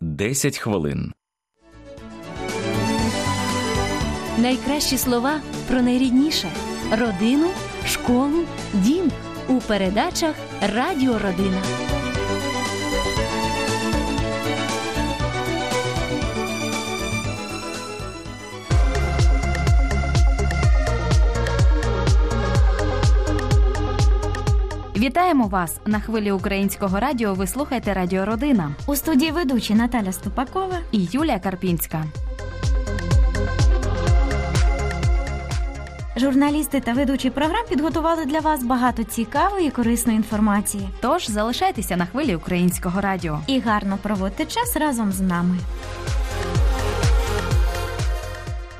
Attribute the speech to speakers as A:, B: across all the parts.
A: 10 хвилин.
B: Найкращі слова про найрідніше родину, школу, дім у передачах Радіо Родина. Вітаємо вас на хвилі українського радіо. Ви слухаєте Радіо Родина
C: У студії ведучі Наталя Ступакова.
B: і Юлія Карпінська.
C: Журналісти та ведучі програм підготували для вас багато цікавої і корисної інформації.
B: Тож залишайтеся на хвилі українського радіо.
C: І гарно проводьте час разом з нами.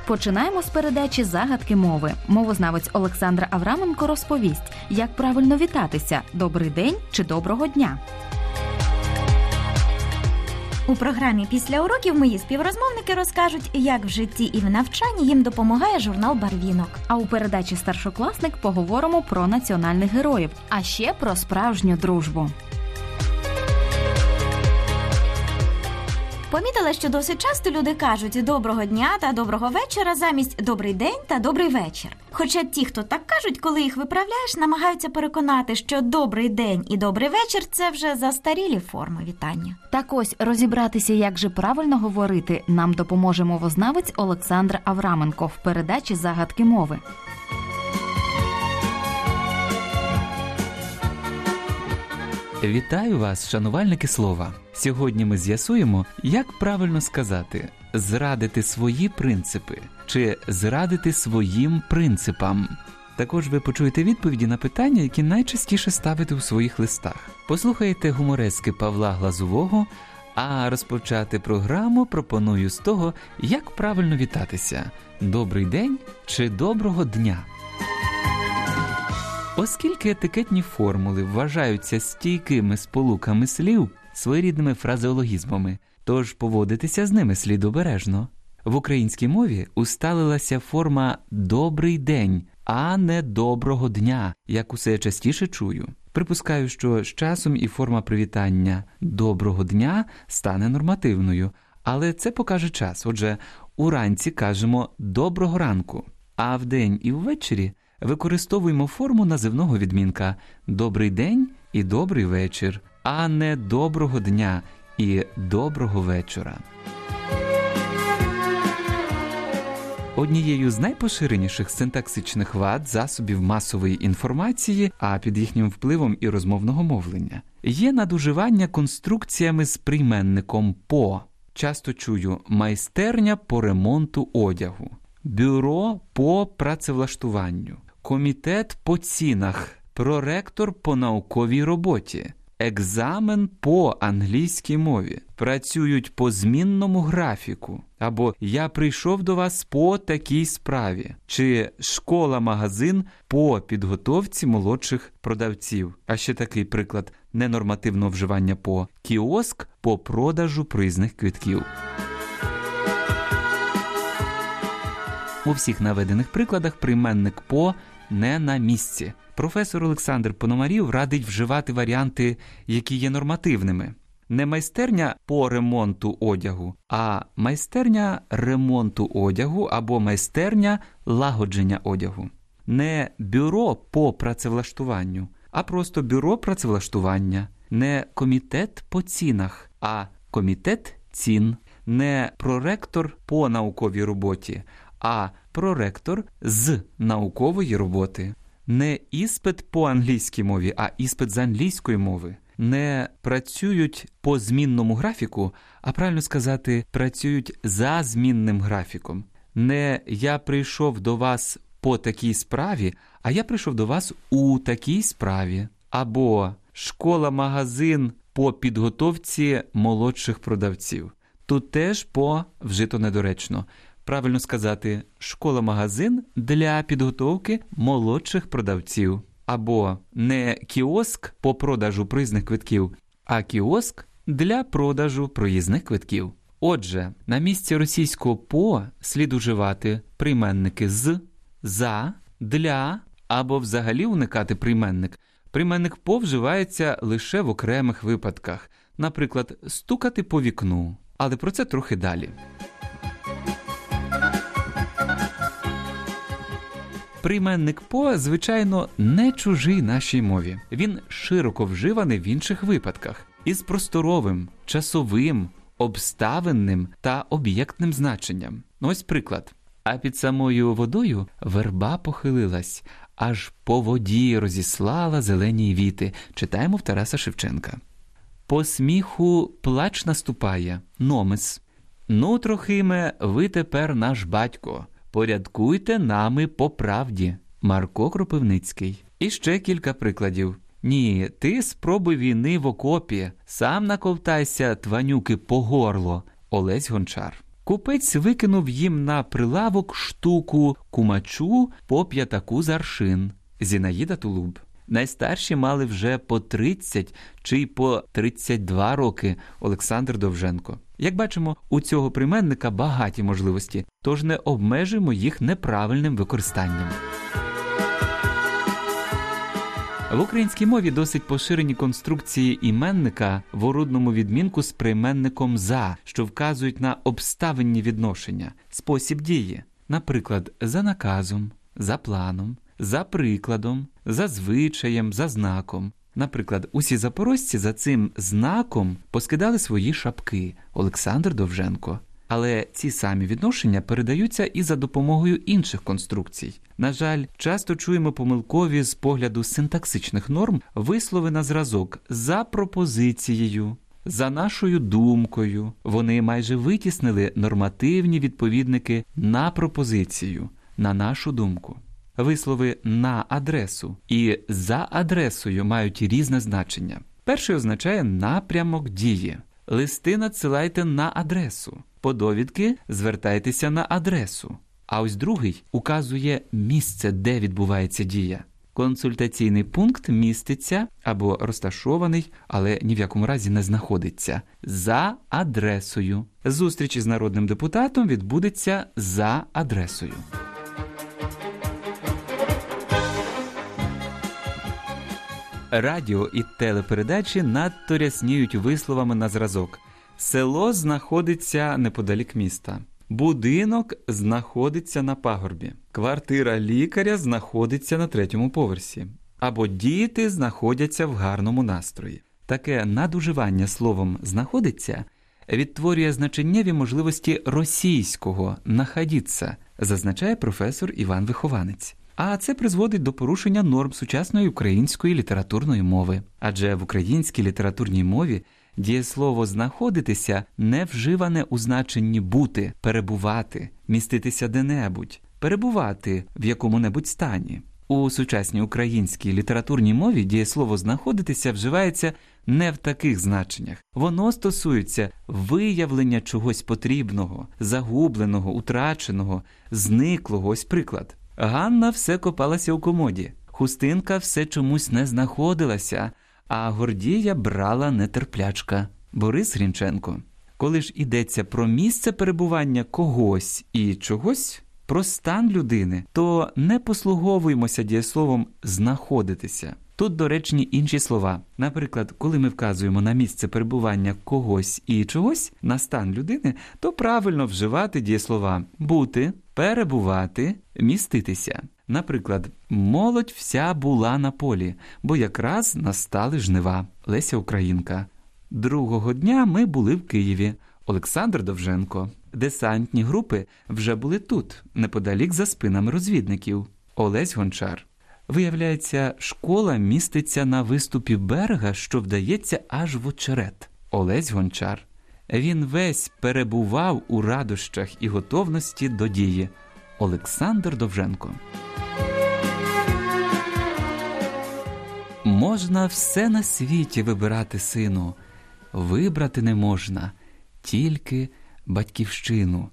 B: Починаємо з передачі загадки мови. Мовознавець Олександр Авраменко розповість, як правильно вітатися: добрий день чи доброго дня.
C: У програмі після уроків мої співрозмовники розкажуть, як в житті і в навчанні їм допомагає журнал Барвінок.
B: А у передачі Старшокласник поговоримо про національних героїв, а ще про справжню дружбу.
C: Помітила, що досить часто люди кажуть доброго дня та доброго вечора замість добрий день та добрий вечір. Хоча ті, хто так кажуть, коли їх виправляєш, намагаються переконати, що добрий день і добрий вечір це вже застарілі форми вітання.
B: Так ось розібратися, як же правильно говорити, нам допоможе мовознавець Олександр Авраменко в передачі загадки мови.
D: Вітаю вас, шанувальники слова. Сьогодні ми з'ясуємо, як правильно сказати зрадити свої принципи чи зрадити своїм принципам. Також ви почуєте відповіді на питання, які найчастіше ставите у своїх листах. Послухайте гуморески Павла Глазового, а розпочати програму пропоную з того, як правильно вітатися: добрий день чи доброго дня. Оскільки етикетні формули вважаються стійкими сполуками слів своєрідними фразеологізмами, тож поводитися з ними слід обережно. В українській мові усталилася форма добрий день, а не доброго дня, як усе частіше чую. Припускаю, що з часом і форма привітання доброго дня стане нормативною, але це покаже час. Отже, уранці кажемо доброго ранку, а вдень і ввечері використовуємо форму називного відмінка добрий день і добрий вечір, а не доброго дня і доброго вечора. Однією з найпоширеніших синтаксичних вад засобів масової інформації, а під їхнім впливом і розмовного мовлення, є надуживання конструкціями з прийменником по. Часто чую майстерня по ремонту одягу, бюро по працевлаштуванню, комітет по цінах, проректор по науковій роботі, екзамен по англійській мові, працюють по змінному графіку, або я прийшов до вас по такій справі, чи школа-магазин по підготовці молодших продавців. А ще такий приклад ненормативного вживання по кіоск по продажу проїзних квитків. У всіх наведених прикладах прийменник по не на місці. Професор Олександр Пономарів радить вживати варіанти, які є нормативними. Не майстерня по ремонту одягу, а майстерня ремонту одягу або майстерня лагодження одягу. Не бюро по працевлаштуванню, а просто бюро працевлаштування, не комітет по цінах, а комітет цін, не проректор по науковій роботі, а проректор з наукової роботи, не іспит по англійській мові, а іспит з англійської мови. Не працюють по змінному графіку, а правильно сказати, працюють за змінним графіком. Не я прийшов до вас по такій справі, а я прийшов до вас у такій справі. Або школа-магазин по підготовці молодших продавців. Тут теж по вжито недоречно. Правильно сказати, школа-магазин для підготовки молодших продавців. Або не кіоск по продажу проїзних квитків, а кіоск для продажу проїзних квитків. Отже, на місці російського по слід уживати прийменники з, за, для або взагалі уникати прийменник. Прийменник по вживається лише в окремих випадках. наприклад, стукати по вікну, але про це трохи далі. Прийменник по, звичайно, не чужий нашій мові. Він широко вживаний в інших випадках із просторовим, часовим, обставинним та об'єктним значенням. Ось приклад. А під самою водою верба похилилась, аж по воді розіслала зелені віти. Читаємо в Тараса Шевченка. По сміху плач наступає, номис. Ну, трохиме, ви тепер наш батько. Порядкуйте нами по правді. Марко Кропивницький. І ще кілька прикладів. Ні, ти спробуй війни в окопі, сам наковтайся тванюки по горло. Олесь Гончар. Купець викинув їм на прилавок штуку кумачу по п'ятаку заршин. Зінаїда Тулуб. Найстарші мали вже по 30 чи й по 32 роки Олександр Довженко. Як бачимо, у цього прийменника багаті можливості, тож не обмежуємо їх неправильним використанням. В українській мові досить поширені конструкції іменника в орудному відмінку з прийменником за, що вказують на обставинні відношення, спосіб дії, наприклад, за наказом, за планом, за прикладом, за звичаєм, за знаком. Наприклад, усі запорожці за цим знаком поскидали свої шапки Олександр Довженко. Але ці самі відношення передаються і за допомогою інших конструкцій. На жаль, часто чуємо помилкові з погляду синтаксичних норм вислови на зразок за пропозицією, за нашою думкою. Вони майже витіснили нормативні відповідники на пропозицію, на нашу думку. Вислови на адресу і за адресою мають різне значення. Перший означає напрямок дії. Листи надсилайте на адресу. По довідки звертайтеся на адресу. А ось другий указує місце, де відбувається дія. Консультаційний пункт міститься або розташований, але ні в якому разі не знаходиться за адресою. Зустріч із народним депутатом відбудеться за адресою. Радіо і телепередачі надто рясніють висловами на зразок. Село знаходиться неподалік міста. Будинок знаходиться на пагорбі. Квартира лікаря знаходиться на третьому поверсі. Або діти знаходяться в гарному настрої. Таке надуживання словом знаходиться відтворює значеннєві можливості російського находіться, зазначає професор Іван Вихованець. А це призводить до порушення норм сучасної української літературної мови. Адже в українській літературній мові дієслово знаходитися не вживане у значенні бути, перебувати, міститися де-небудь, перебувати в якому-небудь стані. У сучасній українській літературній мові дієслово знаходитися вживається не в таких значеннях. Воно стосується виявлення чогось потрібного, загубленого, утраченого, зниклого. Ось приклад. Ганна все копалася у комоді, хустинка все чомусь не знаходилася, а Гордія брала нетерплячка. Борис Грінченко. Коли ж йдеться про місце перебування когось і чогось, про стан людини, то не послуговуємося дієсловом знаходитися. Тут доречні інші слова. Наприклад, коли ми вказуємо на місце перебування когось і чогось на стан людини, то правильно вживати дієслова бути, перебувати, міститися. Наприклад, молодь вся була на полі, бо якраз настали жнива Леся Українка. Другого дня ми були в Києві. Олександр Довженко. Десантні групи вже були тут, неподалік за спинами розвідників. Олесь Гончар. Виявляється, школа міститься на виступі берега, що вдається аж в очерет. Олесь Гончар. Він весь перебував у радощах і готовності до дії. Олександр Довженко. Можна все на світі вибирати, сину. Вибрати не можна тільки батьківщину,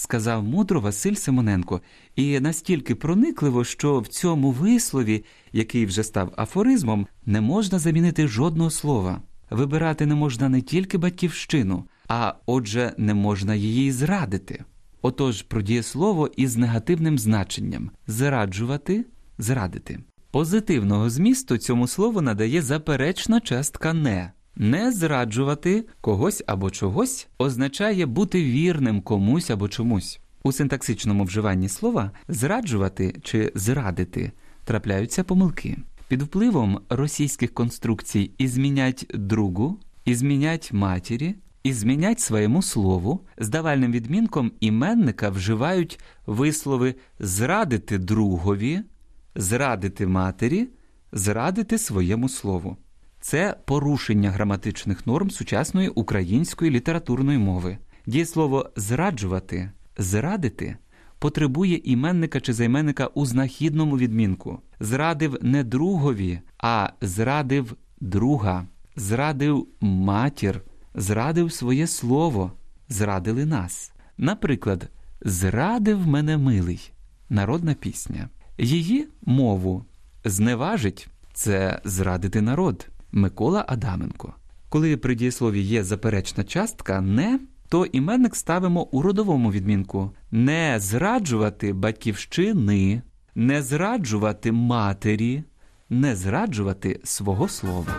D: сказав мудро Василь Симоненко, і настільки проникливо, що в цьому вислові, який вже став афоризмом, не можна замінити жодного слова. Вибирати не можна не тільки батьківщину, а отже, не можна її зрадити. Отож, про дієслово із негативним значенням зраджувати, зрадити. Позитивного змісту цьому слову надає заперечна частка не. Не зраджувати когось або чогось означає бути вірним комусь або чомусь. У синтаксичному вживанні слова зраджувати чи зрадити трапляються помилки. Під впливом російських конструкцій і змінять другу, і змінять матері, змінять своєму слову, з давальним відмінком іменника вживають вислови зрадити другові, зрадити матері, зрадити своєму слову. Це порушення граматичних норм сучасної української літературної мови. Дієслово зраджувати, зрадити потребує іменника чи займенника у знахідному відмінку. Зрадив не другові, а зрадив друга, зрадив матір, зрадив своє слово, зрадили нас. Наприклад, зрадив мене милий народна пісня. Її мову зневажить це зрадити народ. Микола Адаменко. Коли при дієслові є заперечна частка не, то іменник ставимо у родовому відмінку не зраджувати батьківщини, не зраджувати матері, не зраджувати свого слова.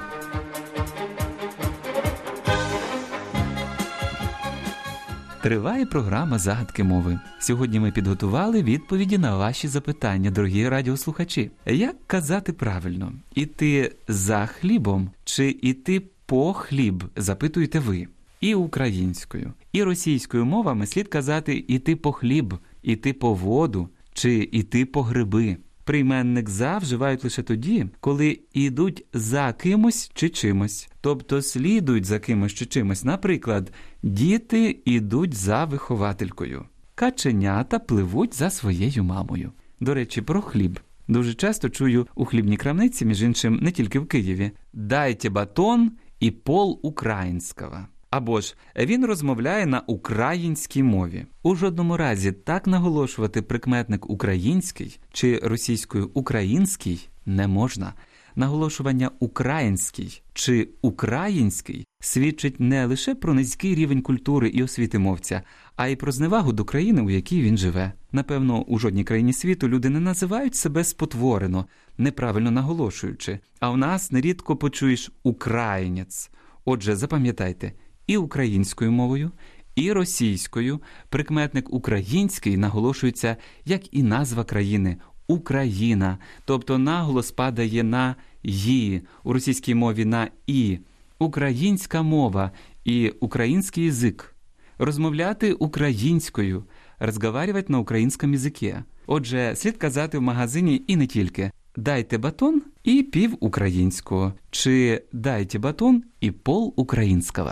D: Триває програма загадки мови. Сьогодні ми підготували відповіді на ваші запитання, дорогі радіослухачі. Як казати правильно, іти за хлібом чи іти по хліб? Запитуєте ви. І українською, і російською мовами слід казати іти по хліб, іти по воду чи іти по гриби. Прийменник за вживають лише тоді, коли йдуть за кимось чи чимось, тобто слідують за кимось чи чимось. Наприклад, діти йдуть за вихователькою, каченята пливуть за своєю мамою. До речі, про хліб. Дуже часто чую у хлібній крамниці, між іншим, не тільки в Києві. Дайте батон і пол українського. Або ж він розмовляє на українській мові. У жодному разі так наголошувати прикметник український чи російською український не можна. Наголошування український чи український свідчить не лише про низький рівень культури і освіти мовця, а й про зневагу до країни, у якій він живе. Напевно, у жодній країні світу люди не називають себе спотворено, неправильно наголошуючи. А в нас нерідко почуєш українець. Отже, запам'ятайте і українською мовою, і російською. Прикметник український наголошується як і назва країни Україна, тобто наголос падає на «ї», у російській мові на і, українська мова і український язик, розмовляти українською, розговарювати на українському язикі. Отже, слід казати в магазині і не тільки. Дайте батон і пів українського, чи дайте батон і пол українського.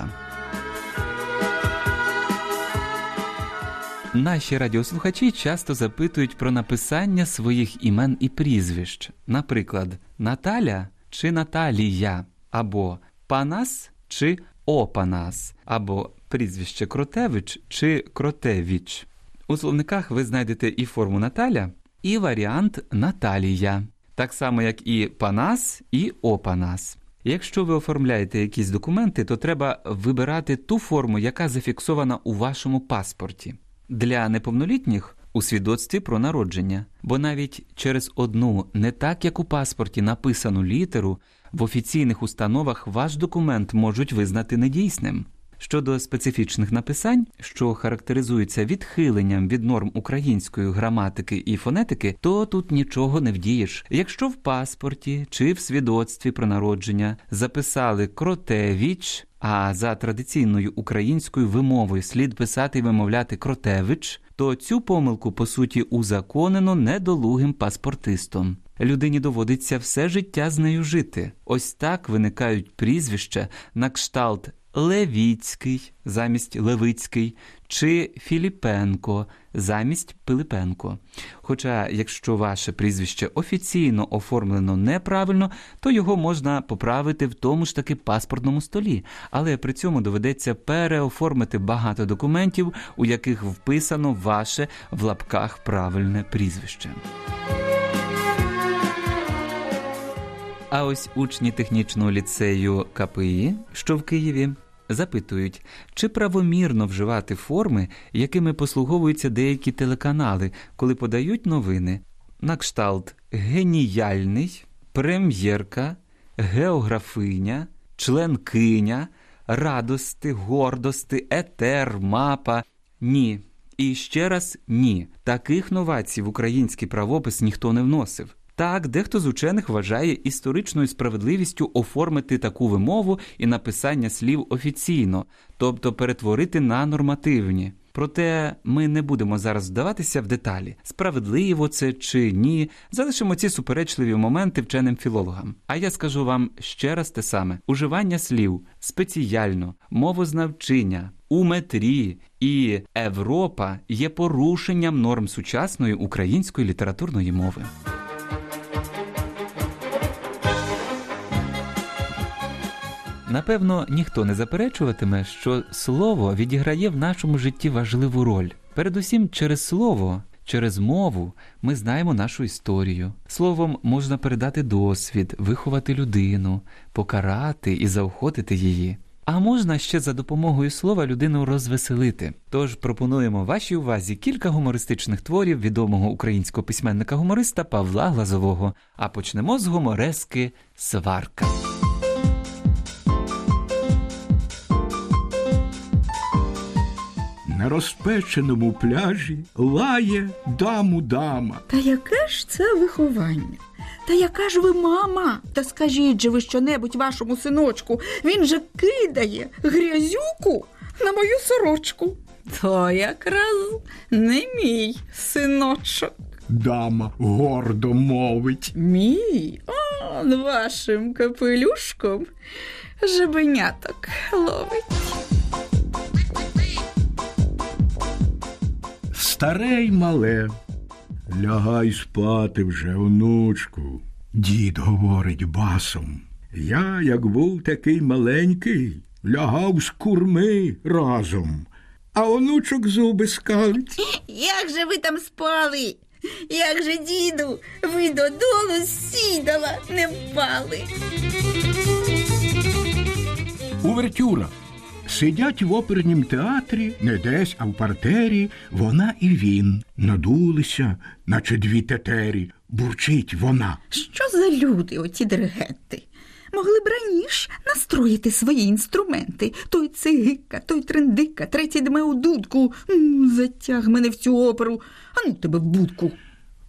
D: Наші радіослухачі часто запитують про написання своїх імен і прізвищ, наприклад, Наталя чи Наталія, або Панас чи Опанас, або прізвище Кротевич чи Кротевіч. У словниках ви знайдете і форму Наталя, і варіант Наталія, так само як і Панас і Опанас. Якщо ви оформляєте якісь документи, то треба вибирати ту форму, яка зафіксована у вашому паспорті для неповнолітніх у свідоцтві про народження, бо навіть через одну не так як у паспорті написану літеру в офіційних установах ваш документ можуть визнати недійсним. Щодо специфічних написань, що характеризуються відхиленням від норм української граматики і фонетики, то тут нічого не вдієш. Якщо в паспорті чи в свідоцтві про народження записали Кротевіч, а за традиційною українською вимовою слід писати і вимовляти Кротевич, то цю помилку по суті узаконено недолугим паспортистом. Людині доводиться все життя з нею жити. Ось так виникають прізвища на кшталт Левіцький замість Левицький чи Філіпенко замість Пилипенко. Хоча, якщо ваше прізвище офіційно оформлено неправильно, то його можна поправити в тому ж таки паспортному столі, але при цьому доведеться переоформити багато документів, у яких вписано ваше в лапках правильне прізвище. А ось учні технічного ліцею КПІ, що в Києві, запитують, чи правомірно вживати форми, якими послуговуються деякі телеканали, коли подають новини на кшталт геніяльний, прем'єрка, географиня, членкиня, радости, гордости, етер, мапа. Ні. І ще раз ні. Таких новацій в український правопис ніхто не вносив. Так, дехто з учених вважає історичною справедливістю оформити таку вимову і написання слів офіційно, тобто перетворити на нормативні. Проте ми не будемо зараз вдаватися в деталі, справедливо це чи ні. Залишимо ці суперечливі моменти вченим філологам. А я скажу вам ще раз те саме: уживання слів спеціально, мовознавчиня, у метрі і Європа є порушенням норм сучасної української літературної мови. Напевно, ніхто не заперечуватиме, що слово відіграє в нашому житті важливу роль. Передусім, через слово, через мову ми знаємо нашу історію. Словом можна передати досвід, виховати людину, покарати і заохотити її. А можна ще за допомогою слова людину розвеселити. Тож пропонуємо вашій увазі кілька гумористичних творів відомого українського письменника-гумориста Павла Глазового. А почнемо з гуморески Сварка.
E: Розпеченому пляжі лає даму дама.
F: Та яке ж це виховання? Та яка ж ви мама? Та скажіть же ви щонебудь вашому синочку, він же кидає грязюку на мою сорочку. То якраз не мій синочок.
E: Дама гордо мовить.
F: Мій он вашим капелюшком жабеняток ловить.
E: Старе й мале. Лягай спати вже, онучку. Дід говорить басом. Я, як був такий маленький, лягав з курми разом, а онучок зуби скалить.
F: Як же ви там спали? Як же, діду, ви додолу сідала, не впали.
E: Увертюра. Сидять в опернім театрі, не десь, а в партері, вона і він. Надулися, наче дві тетері. Бурчить вона.
F: Що за люди, оці диригенти? Могли б раніше настроїти свої інструменти. Той цигика, той трендика, третій дме у дудку. Затяг мене в цю оперу. А ну тебе в будку.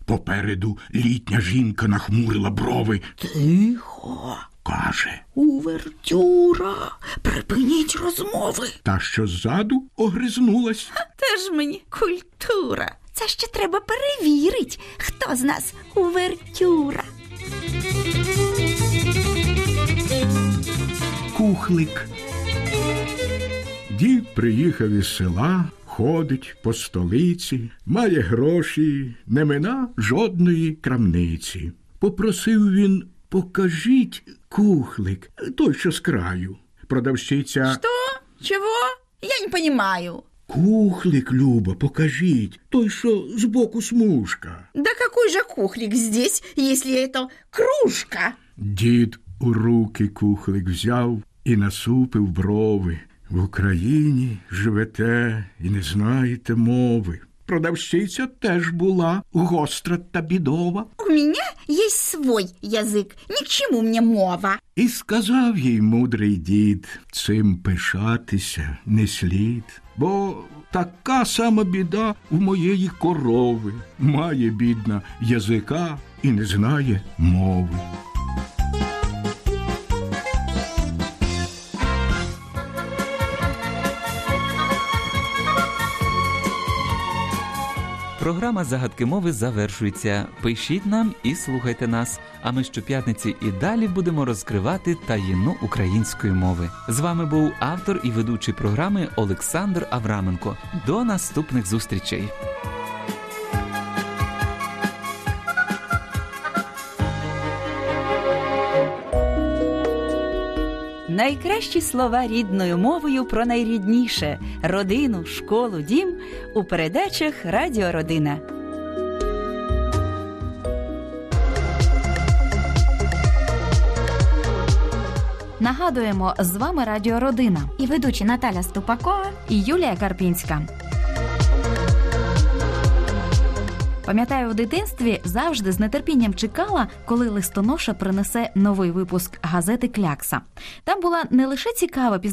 E: Попереду літня жінка нахмурила брови.
F: Тихо.
E: Каже,
F: Увертюра. Припиніть розмови.
E: та що ззаду огризнулась.
F: Теж мені культура.
C: Це ще треба перевірить, хто з нас увертюра.
E: Кухлик. Дід приїхав із села, ходить по столиці, має гроші, не мина жодної крамниці. Попросив він покажіть кухлик, той, що з краю. Продавщиця
F: Что? Чего? Я не понимаю.
E: кухлик, Люба, покажіть, той, що збоку смужка.
F: Да какой же кухлик здесь, если это кружка?
E: Дід у руки кухлик взяв і насупив брови. В Україні живете і не знаєте мови. Продавщиця теж була гостра та бідова.
C: У меня есть свой язык, ни к чему мне мова.
E: І сказав їй мудрий дід, цим пишатися не слід, бо така сама біда в моєї корови. Має бідна язика і не знає мови.
D: Програма загадки мови завершується. Пишіть нам і слухайте нас. А ми щоп'ятниці і далі будемо розкривати таїну української мови. З вами був автор і ведучий програми Олександр Авраменко. До наступних зустрічей.
G: Найкращі слова рідною мовою про найрідніше родину, школу, дім у передачах Радіо Родина.
B: Нагадуємо, з вами Радіо Родина
C: І ведучі Наталя Ступакова.
B: і Юлія Карпінська. Пам'ятаю, у дитинстві завжди з нетерпінням чекала, коли листоноша принесе новий випуск газети Клякса. Там була не лише цікава пізнавальна